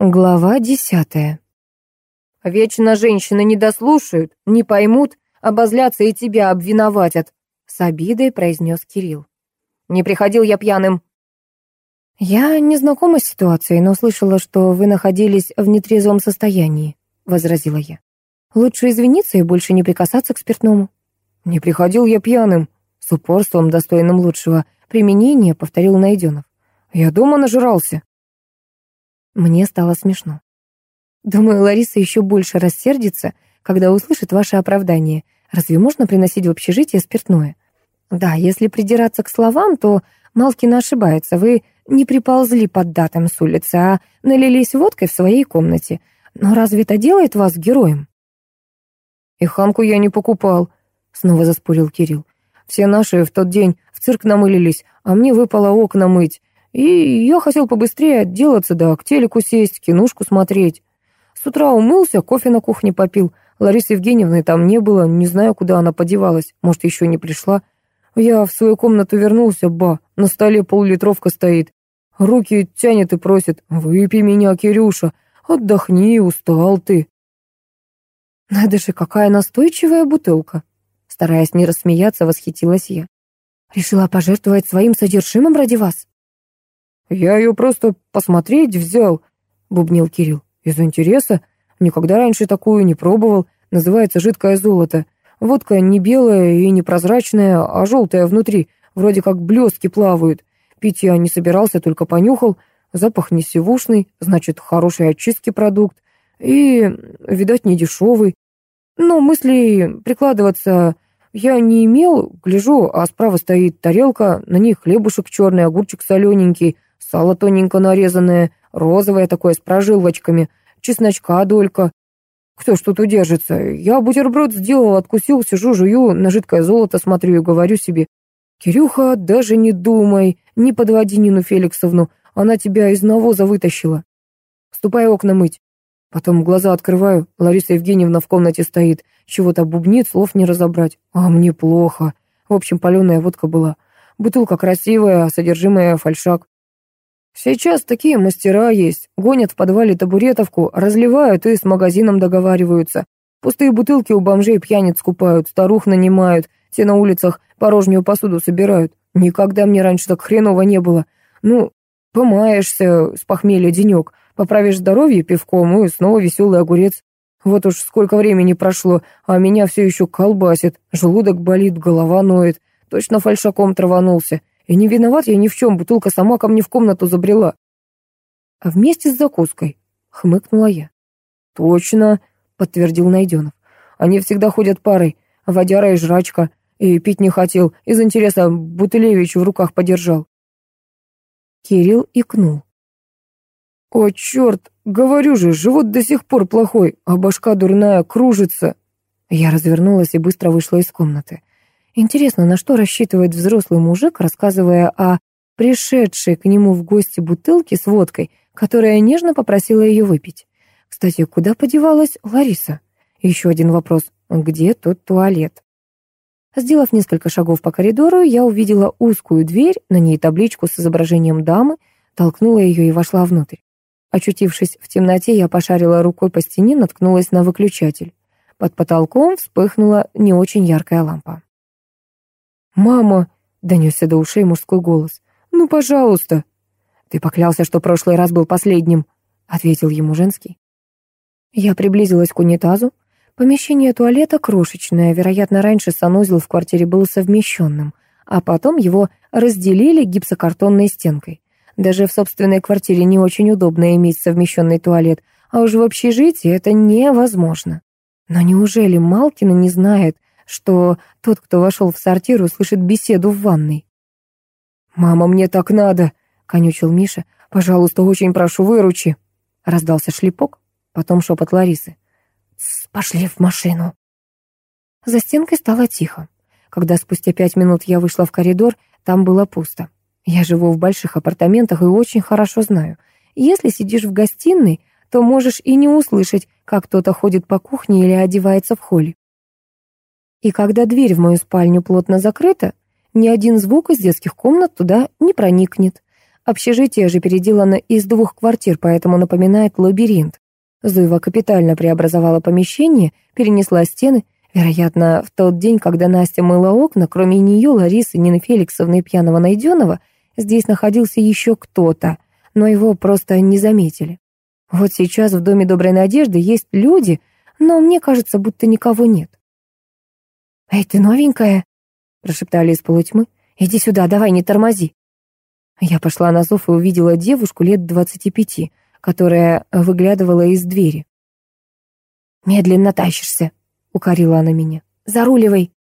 Глава десятая. «Вечно женщины не дослушают, не поймут, обозлятся и тебя обвиноватят», — с обидой произнес Кирилл. «Не приходил я пьяным». «Я не знакома с ситуацией, но слышала, что вы находились в нетрезвом состоянии», — возразила я. «Лучше извиниться и больше не прикасаться к спиртному». «Не приходил я пьяным», — с упорством, достойным лучшего применения, повторил Найденов. «Я дома нажрался». Мне стало смешно. Думаю, Лариса еще больше рассердится, когда услышит ваше оправдание. Разве можно приносить в общежитие спиртное? Да, если придираться к словам, то Малкина ошибается. Вы не приползли под датом с улицы, а налились водкой в своей комнате. Но разве это делает вас героем? И ханку я не покупал, снова заспорил Кирилл. Все наши в тот день в цирк намылились, а мне выпало окна мыть. И я хотел побыстрее отделаться, да к телеку сесть, кинушку смотреть. С утра умылся, кофе на кухне попил. Ларисы Евгеньевны там не было, не знаю, куда она подевалась. Может, еще не пришла. Я в свою комнату вернулся, ба, на столе поллитровка стоит. Руки тянет и просит, выпей меня, Кирюша, отдохни, устал ты. Надо же, какая настойчивая бутылка. Стараясь не рассмеяться, восхитилась я. Решила пожертвовать своим содержимым ради вас. «Я ее просто посмотреть взял», — бубнил Кирилл. «Из интереса. Никогда раньше такую не пробовал. Называется жидкое золото. Водка не белая и не прозрачная, а желтая внутри. Вроде как блестки плавают. Пить я не собирался, только понюхал. Запах не сивушный, значит, хороший очистки продукт. И, видать, не дешевый. Но мысли прикладываться я не имел. Гляжу, а справа стоит тарелка, на ней хлебушек черный, огурчик солененький, Сало тоненько нарезанное, розовое такое, с прожилочками, чесночка долька. Кто ж тут удержится? Я бутерброд сделал, откусил, сижу, жую, на жидкое золото смотрю и говорю себе, «Кирюха, даже не думай, не подводи Нину Феликсовну, она тебя из навоза вытащила. Ступай окна мыть». Потом глаза открываю, Лариса Евгеньевна в комнате стоит, чего-то бубнит, слов не разобрать. А мне плохо. В общем, паленая водка была. Бутылка красивая, а содержимое фальшак. Сейчас такие мастера есть. Гонят в подвале табуретовку, разливают и с магазином договариваются. Пустые бутылки у бомжей пьяниц скупают, старух нанимают, те на улицах порожнюю посуду собирают. Никогда мне раньше так хреново не было. Ну, помаешься с похмелья денек, поправишь здоровье пивком и снова веселый огурец. Вот уж сколько времени прошло, а меня все еще колбасит, желудок болит, голова ноет. Точно фальшаком траванулся. И не виноват я ни в чем, бутылка сама ко мне в комнату забрела. А вместе с закуской, хмыкнула я. Точно, подтвердил Найденов. Они всегда ходят парой, водяра и жрачка. И пить не хотел, из интереса Бутылевич в руках подержал. Кирилл икнул. «О, черт, говорю же, живот до сих пор плохой, а башка дурная, кружится». Я развернулась и быстро вышла из комнаты. Интересно, на что рассчитывает взрослый мужик, рассказывая о пришедшей к нему в гости бутылке с водкой, которая нежно попросила ее выпить. Кстати, куда подевалась Лариса? Еще один вопрос. Где тот туалет? Сделав несколько шагов по коридору, я увидела узкую дверь, на ней табличку с изображением дамы, толкнула ее и вошла внутрь. Очутившись в темноте, я пошарила рукой по стене, наткнулась на выключатель. Под потолком вспыхнула не очень яркая лампа. «Мама!» — донесся до ушей мужской голос. «Ну, пожалуйста!» «Ты поклялся, что прошлый раз был последним», — ответил ему женский. Я приблизилась к унитазу. Помещение туалета крошечное, вероятно, раньше санузел в квартире был совмещенным, а потом его разделили гипсокартонной стенкой. Даже в собственной квартире не очень удобно иметь совмещенный туалет, а уж в общежитии это невозможно. Но неужели Малкина не знает, что тот, кто вошел в сортир, услышит беседу в ванной. «Мама, мне так надо!» — конючил Миша. «Пожалуйста, очень прошу, выручи!» Раздался шлепок, потом шепот Ларисы. «Пошли в машину!» За стенкой стало тихо. Когда спустя пять минут я вышла в коридор, там было пусто. Я живу в больших апартаментах и очень хорошо знаю. Если сидишь в гостиной, то можешь и не услышать, как кто-то ходит по кухне или одевается в холле. И когда дверь в мою спальню плотно закрыта, ни один звук из детских комнат туда не проникнет. Общежитие же переделано из двух квартир, поэтому напоминает лабиринт. Зуева капитально преобразовала помещение, перенесла стены. Вероятно, в тот день, когда Настя мыла окна, кроме нее, Ларисы, Нины Феликсовны и пьяного Найденова, здесь находился еще кто-то, но его просто не заметили. Вот сейчас в Доме Доброй Надежды есть люди, но мне кажется, будто никого нет. «Эй, ты новенькая?» — прошептали из полутьмы. «Иди сюда, давай, не тормози». Я пошла на зов и увидела девушку лет двадцати пяти, которая выглядывала из двери. «Медленно тащишься», — укорила она меня. «Заруливай».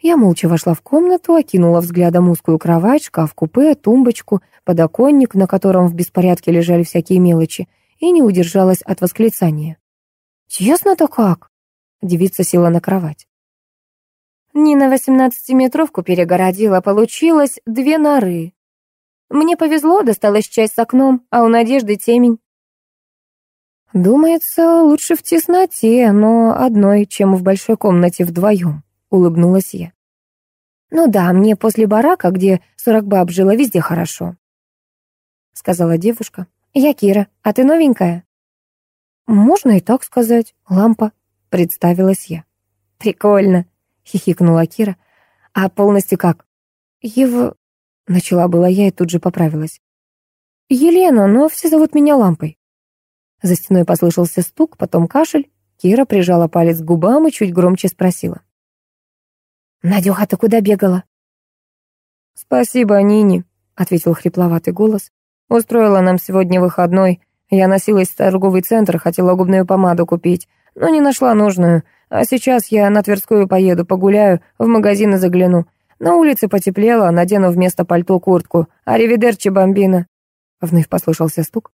Я молча вошла в комнату, окинула взглядом узкую кровать, шкаф-купе, тумбочку, подоконник, на котором в беспорядке лежали всякие мелочи, и не удержалась от восклицания. «Честно-то как?» Девица села на кровать. Нина восемнадцатиметровку перегородила, получилось две норы. Мне повезло, досталась часть с окном, а у Надежды темень. «Думается, лучше в тесноте, но одной, чем в большой комнате вдвоем», — улыбнулась я. «Ну да, мне после барака, где сорок баб жило, везде хорошо», — сказала девушка. «Я Кира, а ты новенькая?» «Можно и так сказать. Лампа», — представилась я. «Прикольно», — хихикнула Кира. «А полностью как?» «Ев...» — начала была я и тут же поправилась. «Елена, но все зовут меня Лампой». За стеной послышался стук, потом кашель. Кира прижала палец к губам и чуть громче спросила. «Надюха, ты куда бегала?» «Спасибо, Нине», — ответил хрипловатый голос. «Устроила нам сегодня выходной. Я носилась в торговый центр, хотела губную помаду купить, но не нашла нужную. А сейчас я на Тверскую поеду, погуляю, в магазин и загляну. На улице потеплело, надену вместо пальто куртку. Аривидерчи, бомбина. Вновь послышался стук.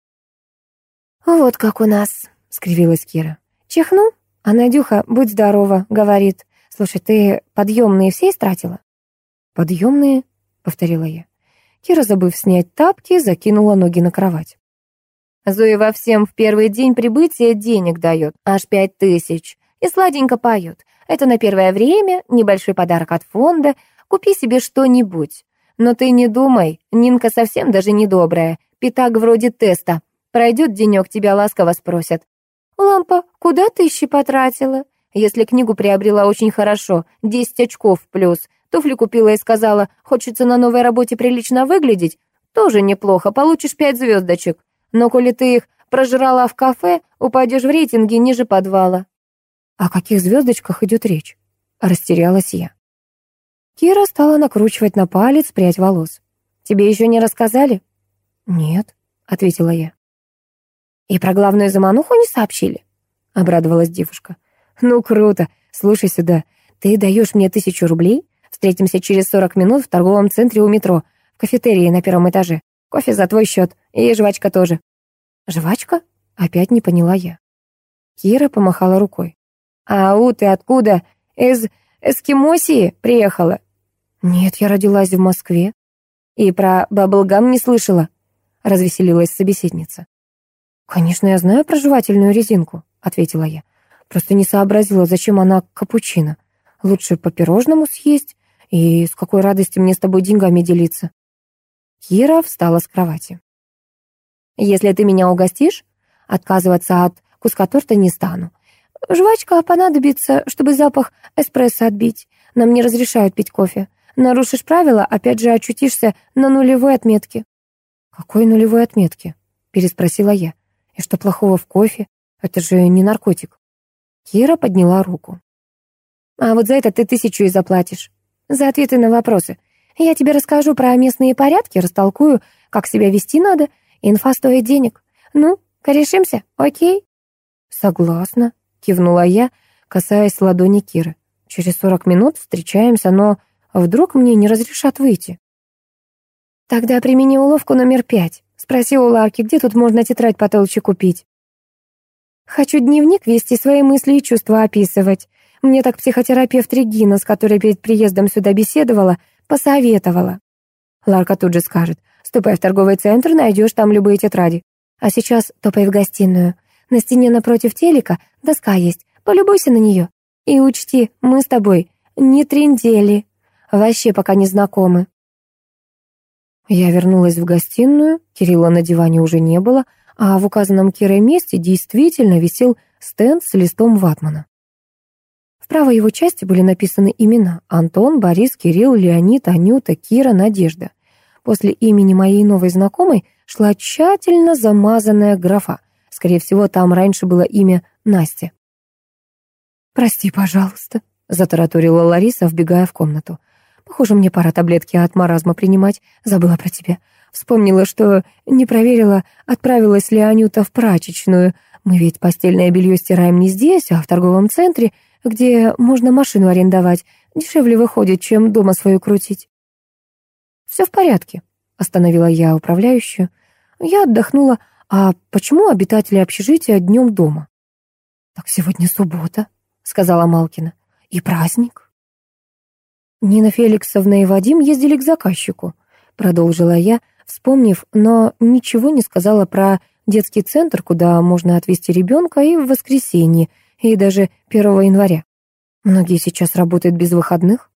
«Вот как у нас», — скривилась Кира. «Чихну, а Надюха, будь здорова», — говорит. «Слушай, ты подъемные все истратила?» «Подъемные?» — повторила я. Кира, забыв снять тапки, закинула ноги на кровать. Зоева всем в первый день прибытия денег дает, аж пять тысяч, и сладенько поет. Это на первое время, небольшой подарок от фонда, купи себе что-нибудь. Но ты не думай, Нинка совсем даже не добрая, пятак вроде теста. Пройдет денек, тебя ласково спросят. «Лампа, куда ты ищи потратила?» Если книгу приобрела очень хорошо, 10 очков плюс, туфли купила и сказала, хочется на новой работе прилично выглядеть, тоже неплохо, получишь пять звездочек. Но коли ты их прожрала в кафе, упадешь в рейтинге ниже подвала». «О каких звездочках идет речь?» Растерялась я. Кира стала накручивать на палец прядь волос. «Тебе еще не рассказали?» «Нет», — ответила я. «И про главную замануху не сообщили?» — обрадовалась девушка. «Ну, круто. Слушай сюда. Ты даешь мне тысячу рублей? Встретимся через сорок минут в торговом центре у метро, в кафетерии на первом этаже. Кофе за твой счет. И жвачка тоже». «Жвачка?» Опять не поняла я. Кира помахала рукой. «Ау, ты откуда? Из Эскимосии приехала?» «Нет, я родилась в Москве». «И про баблгам не слышала?» Развеселилась собеседница. «Конечно, я знаю про жевательную резинку», — ответила я. «Просто не сообразила, зачем она капучино. Лучше по пирожному съесть, и с какой радости мне с тобой деньгами делиться». Кира встала с кровати. «Если ты меня угостишь, отказываться от куска торта не стану. Жвачка понадобится, чтобы запах эспрессо отбить. Нам не разрешают пить кофе. Нарушишь правила, опять же очутишься на нулевой отметке». «Какой нулевой отметке?» — переспросила я. «И что плохого в кофе? Это же не наркотик». Кира подняла руку. «А вот за это ты тысячу и заплатишь. За ответы на вопросы. Я тебе расскажу про местные порядки, растолкую, как себя вести надо. Инфа стоит денег. Ну, корешимся, окей?» «Согласна», — кивнула я, касаясь ладони Киры. «Через сорок минут встречаемся, но вдруг мне не разрешат выйти?» «Тогда примени уловку номер пять. Спроси у Ларки, где тут можно тетрадь потолще купить?» «Хочу дневник вести, свои мысли и чувства описывать. Мне так психотерапевт Регина, с которой перед приездом сюда беседовала, Посоветовала. Ларка тут же скажет, ступай в торговый центр, найдешь там любые тетради. А сейчас топай в гостиную. На стене напротив телека доска есть, полюбуйся на нее. И учти, мы с тобой не трендели, вообще пока не знакомы. Я вернулась в гостиную, Кирилла на диване уже не было, а в указанном Кирой месте действительно висел стенд с листом ватмана. В правой его части были написаны имена Антон, Борис, Кирилл, Леонид, Анюта, Кира, Надежда. После имени моей новой знакомой шла тщательно замазанная графа. Скорее всего, там раньше было имя Настя. «Прости, пожалуйста», — затараторила Лариса, вбегая в комнату. «Похоже, мне пора таблетки от маразма принимать. Забыла про тебя. Вспомнила, что не проверила, отправилась ли Анюта в прачечную. Мы ведь постельное белье стираем не здесь, а в торговом центре, где можно машину арендовать. Дешевле выходит, чем дома свою крутить. «Все в порядке», — остановила я управляющую. Я отдохнула. «А почему обитатели общежития днем дома?» «Так сегодня суббота», — сказала Малкина. «И праздник». Нина Феликсовна и Вадим ездили к заказчику, продолжила я, вспомнив, но ничего не сказала про детский центр, куда можно отвезти ребенка и в воскресенье, и даже 1 января. Многие сейчас работают без выходных.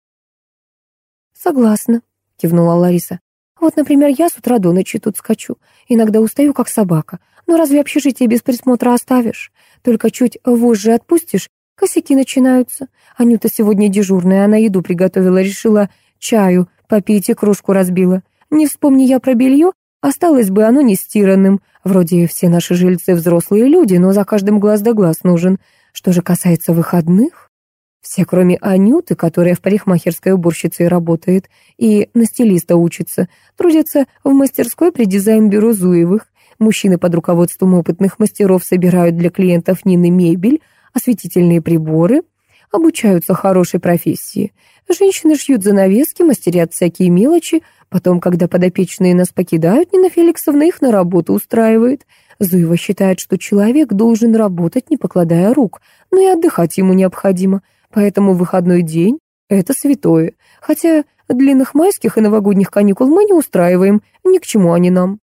Согласна, кивнула Лариса. Вот, например, я с утра до ночи тут скачу. Иногда устаю, как собака. Но разве общежитие без присмотра оставишь? Только чуть вожжи отпустишь, косяки начинаются. Анюта сегодня дежурная, она еду приготовила, решила чаю попить и кружку разбила. Не вспомни я про белье, осталось бы оно нестиранным. Вроде все наши жильцы взрослые люди, но за каждым глаз да глаз нужен. Что же касается выходных, все, кроме Анюты, которая в парикмахерской уборщицей работает и на стилиста учится, трудятся в мастерской при дизайн-бюро Зуевых. Мужчины под руководством опытных мастеров собирают для клиентов Нины мебель, осветительные приборы, обучаются хорошей профессии. Женщины шьют занавески, мастерят всякие мелочи, потом, когда подопечные нас покидают, Нина Феликсовна их на работу устраивает – Зуева считает, что человек должен работать, не покладая рук, но и отдыхать ему необходимо, поэтому выходной день — это святое, хотя длинных майских и новогодних каникул мы не устраиваем, ни к чему они нам.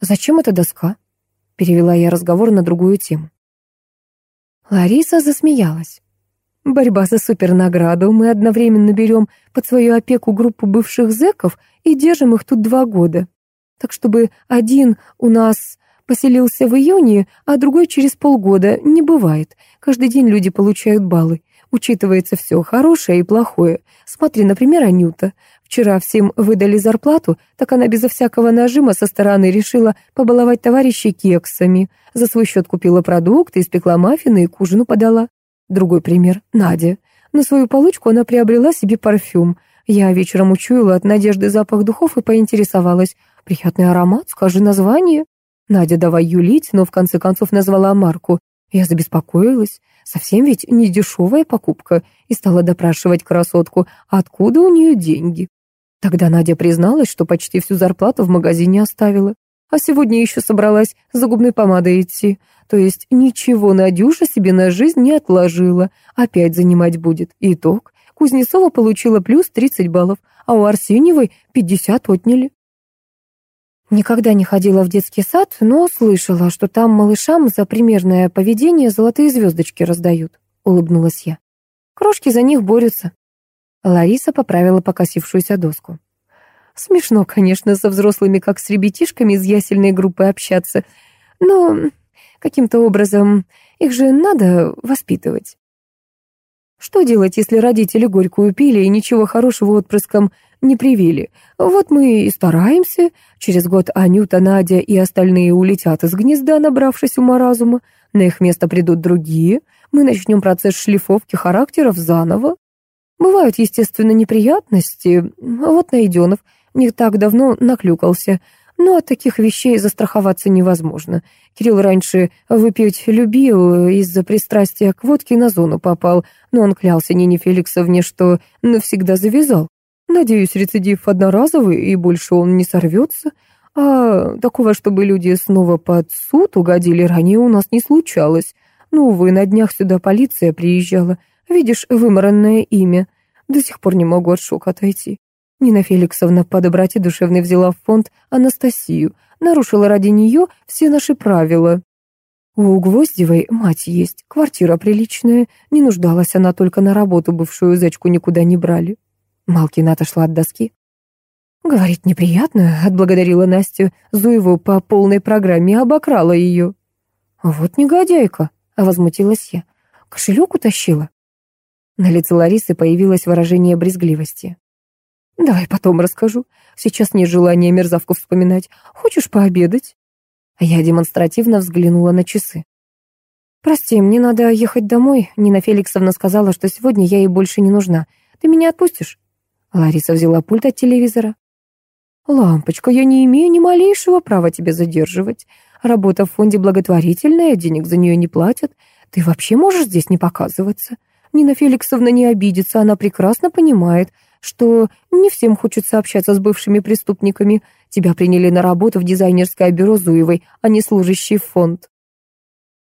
«Зачем эта доска?» — перевела я разговор на другую тему. Лариса засмеялась. Борьба за супернаграду. Мы одновременно берем под свою опеку группу бывших зэков и держим их тут два года. Так чтобы один у нас Поселился в июне, а другой через полгода. Не бывает. Каждый день люди получают баллы. Учитывается все, хорошее и плохое. Смотри, например, Анюта. Вчера всем выдали зарплату, так она безо всякого нажима со стороны решила побаловать товарищей кексами. За свой счет купила продукты, испекла маффины и к ужину подала. Другой пример — Надя. На свою получку она приобрела себе парфюм. Я вечером учуяла от Надежды запах духов и поинтересовалась. «Приятный аромат, скажи название». Надя давай юлить, но в конце концов назвала марку. Я забеспокоилась. Совсем ведь не дешевая покупка. И стала допрашивать красотку, откуда у нее деньги. Тогда Надя призналась, что почти всю зарплату в магазине оставила. А сегодня еще собралась за губной помадой идти. То есть ничего Надюша себе на жизнь не отложила. Опять занимать будет. Итог. Кузнецова получила плюс 30 баллов, а у Арсеньевой 50 отняли. Никогда не ходила в детский сад, но слышала, что там малышам за примерное поведение золотые звездочки раздают, улыбнулась я. Крошки за них борются. Лариса поправила покосившуюся доску. Смешно, конечно, со взрослыми, как с ребятишками из ясельной группы общаться, но каким-то образом их же надо воспитывать. Что делать, если родители горькую пили и ничего хорошего отпрыском не привили? Вот мы и стараемся. Через год Анюта, Надя и остальные улетят из гнезда, набравшись ума разума. На их место придут другие. Мы начнем процесс шлифовки характеров заново. Бывают, естественно, неприятности. А вот Найденов не так давно наклюкался — но от таких вещей застраховаться невозможно. Кирилл раньше выпить любил, из-за пристрастия к водке на зону попал, но он клялся Нине Феликсовне, что навсегда завязал. Надеюсь, рецидив одноразовый, и больше он не сорвется. А такого, чтобы люди снова под суд угодили, ранее у нас не случалось. Ну, увы, на днях сюда полиция приезжала. Видишь, вымаранное имя. До сих пор не могу от шока отойти. Нина Феликсовна по доброте душевной взяла в фонд Анастасию, нарушила ради нее все наши правила. У Гвоздевой мать есть, квартира приличная, не нуждалась она только на работу, бывшую зечку никуда не брали. Малкина отошла от доски. Говорит, неприятно, отблагодарила Настю Зуеву по полной программе, обокрала ее. Вот негодяйка, возмутилась я. Кошелек утащила. На лице Ларисы появилось выражение брезгливости. «Давай потом расскажу. Сейчас нет желания мерзавку вспоминать. Хочешь пообедать?» Я демонстративно взглянула на часы. «Прости, мне надо ехать домой. Нина Феликсовна сказала, что сегодня я ей больше не нужна. Ты меня отпустишь?» Лариса взяла пульт от телевизора. «Лампочка, я не имею ни малейшего права тебя задерживать. Работа в фонде благотворительная, денег за нее не платят. Ты вообще можешь здесь не показываться. Нина Феликсовна не обидится, она прекрасно понимает, что не всем хочется общаться с бывшими преступниками. Тебя приняли на работу в дизайнерское бюро Зуевой, а не служащий фонд.